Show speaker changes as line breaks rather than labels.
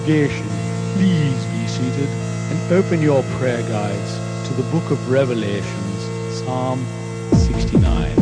Congregation, please be seated and open your prayer guides to the book of Revelations, Psalm 69.